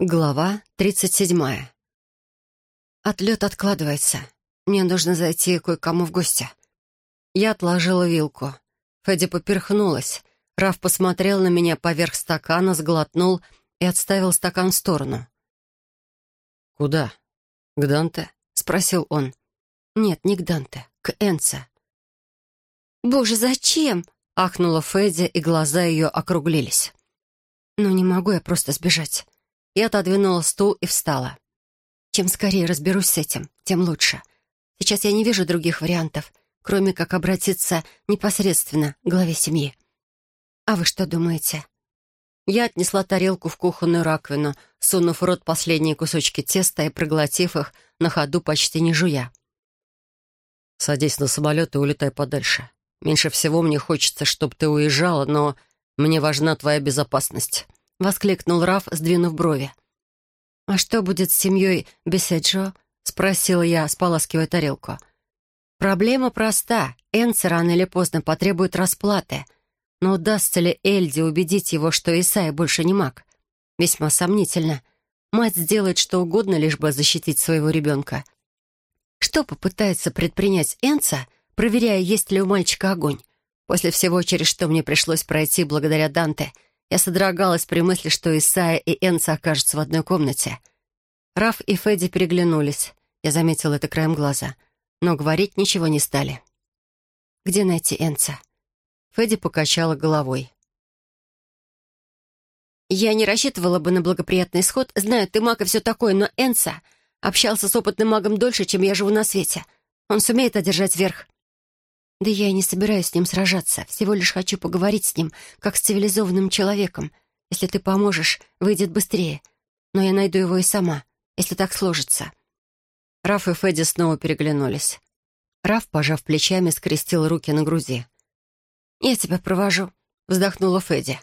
Глава 37. Отлет откладывается. Мне нужно зайти кое-кому в гости. Я отложила вилку. Федди поперхнулась. Раф посмотрел на меня поверх стакана, сглотнул и отставил стакан в сторону. «Куда? К Данте?» — спросил он. «Нет, не к Данте, к Энце». «Боже, зачем?» — ахнула Федди, и глаза ее округлились. «Ну, не могу я просто сбежать». Я отодвинула стул и встала. Чем скорее разберусь с этим, тем лучше. Сейчас я не вижу других вариантов, кроме как обратиться непосредственно к главе семьи. А вы что думаете? Я отнесла тарелку в кухонную раковину, сунув в рот последние кусочки теста и проглотив их на ходу почти не жуя. «Садись на самолет и улетай подальше. Меньше всего мне хочется, чтобы ты уезжала, но мне важна твоя безопасность». — воскликнул Раф, сдвинув брови. «А что будет с семьей Беседжо?» — спросила я, споласкивая тарелку. «Проблема проста. Энце рано или поздно потребует расплаты. Но удастся ли Эльде убедить его, что Исайя больше не маг? Весьма сомнительно. Мать сделает что угодно, лишь бы защитить своего ребенка. Что попытается предпринять Энца, проверяя, есть ли у мальчика огонь? После всего, через что мне пришлось пройти благодаря Данте — я содрогалась при мысли, что Исайя и Энца окажутся в одной комнате. Раф и Федди переглянулись. Я заметила это краем глаза. Но говорить ничего не стали. «Где найти Энца?» Федди покачала головой. «Я не рассчитывала бы на благоприятный исход. Знаю, ты маг и все такое, но Энца общался с опытным магом дольше, чем я живу на свете. Он сумеет одержать верх». Да я и не собираюсь с ним сражаться. Всего лишь хочу поговорить с ним, как с цивилизованным человеком. Если ты поможешь, выйдет быстрее. Но я найду его и сама, если так сложится». Раф и Федди снова переглянулись. Раф, пожав плечами, скрестил руки на груди. «Я тебя провожу», — вздохнула Федди.